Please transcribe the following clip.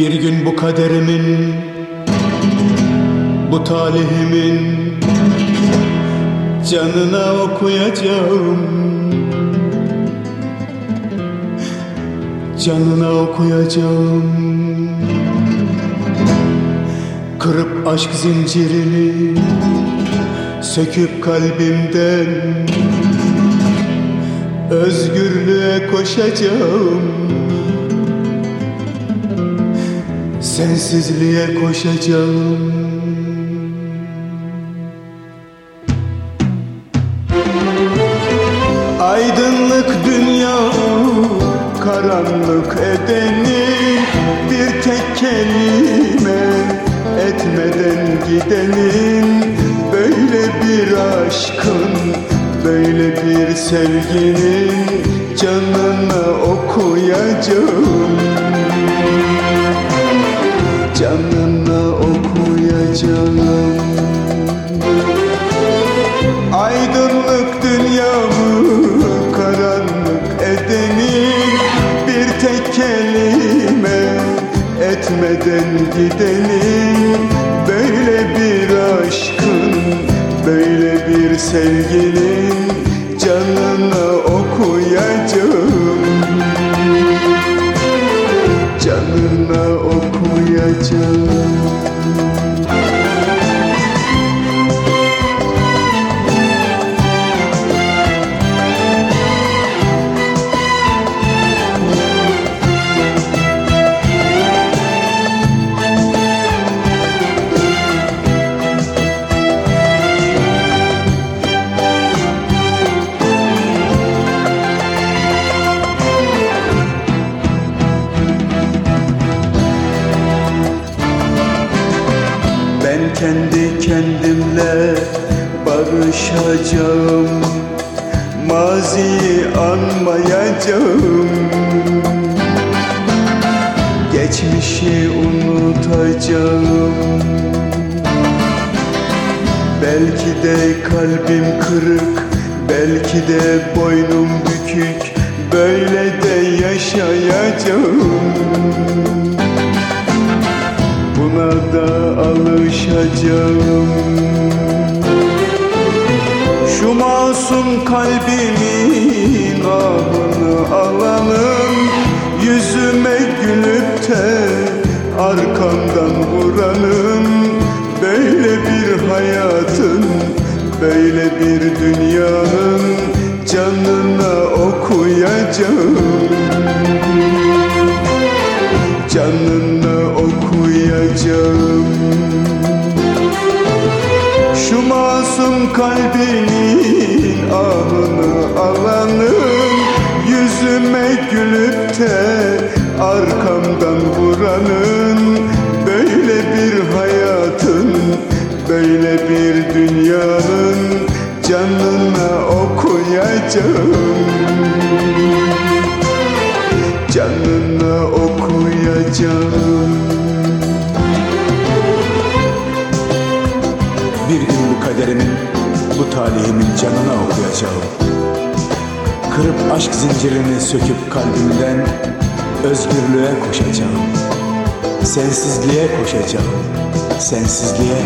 Bir gün bu kaderimin Bu talihimin Canına okuyacağım. Canına okuyacağım. Kırıp aşk zincirini Söküp kalbimden Özgürlüğe koşacağım Sensizliğe koşacağım. Aydınlık dünya karanlık edeni Bir tek kelime etmeden gidenin. Böyle bir aşkın, böyle bir sevginin Canını okuyacağım Canını okuyacağım. Aydınlık dünyamı karanlık edenin Bir tek kelime etmeden gidenin. Böyle bir aşkın, böyle bir sevginin kendi kendimle barışacağım. Maziyi anmayacağım. Geçmişi unutacağım. Belki de kalbim kırık Belki de boynum bükük. Böyle de yaşayacağım Masum kalbimin ahını alanım Yüzüme gülüp de arkamdan vuranım Böyle bir hayatın, böyle bir dünyanın Canına okuyacağım Şu masum kalbinin ahını alanın Yüzüme gülüp de arkamdan vuranın. Böyle bir hayatın, böyle bir dünyanın Canına okuyacağım. Canına okuyacağım kaderimin, bu talihimin canına okuyacağım. Kırıp aşk zincirini söküp kalbimden özgürlüğe koşacağım. Sensizliğe koşacağım. Sensizliğe